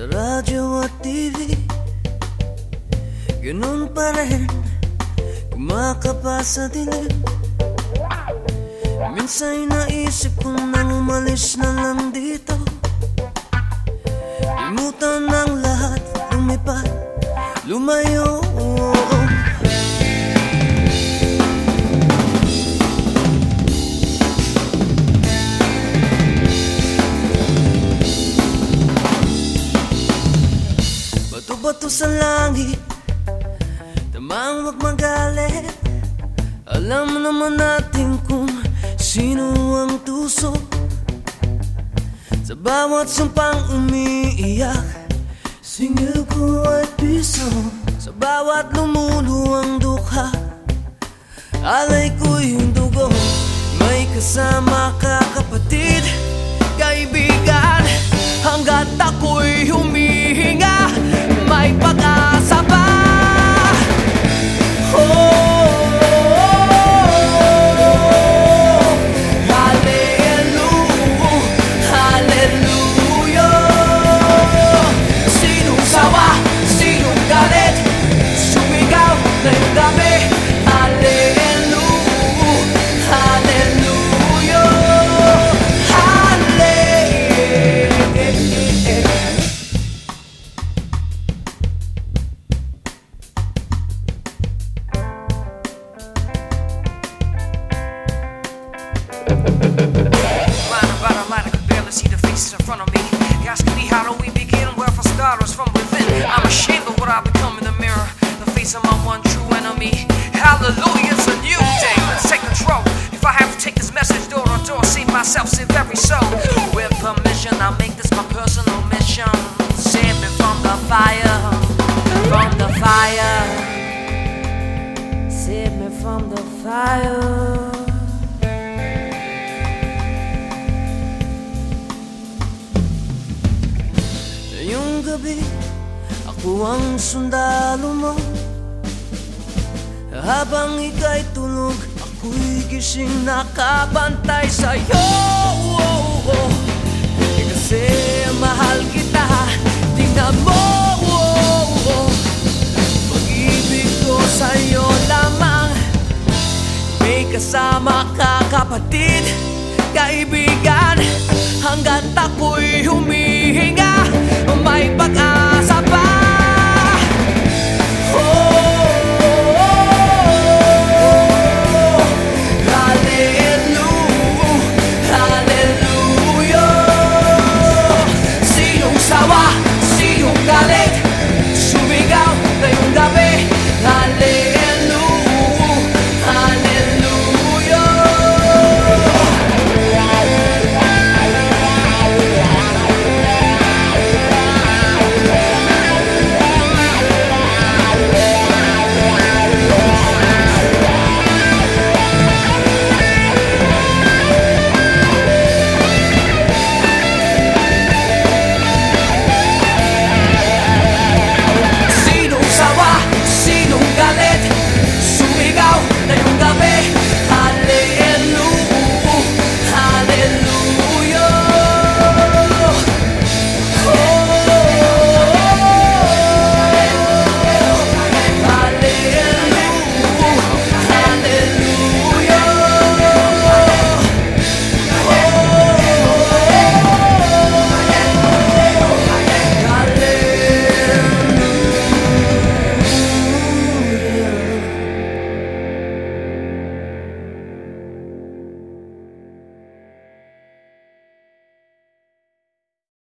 Sa radyo at TV Ganun pa rin Kumakapa sa dilim Minsan naisip kong nang umalis na lang dito. Limutan ang lahat Lumipat, lumayo. Bato-bato sa langit. Tamang wag magalit. Alam naman natin kung sino ang tuso. Sa bawat sumpang umiiyak Singil ko ay piso. Sa bawat lumuluwang dukha Alay ko'y dugo. May kasama ka kapatid Of my one true enemy. Hallelujah, it's a new day. Let's take control. If I have to take this message door to door, save myself, save every soul. With permission, I'll make this my personal mission. Save me from the fire, from the fire. Save me from the fire. Ngayong gabi, ako ang sundalo mo Habang ika'y tulog, ako'y gising nakabantay sa'yo oh, oh. Eh, Kasi mahal kita, tingnan mo oh, oh. Pag-ibig ko sa'yo lamang May kasama ka kapatid, kaibigan Hanggat ako'y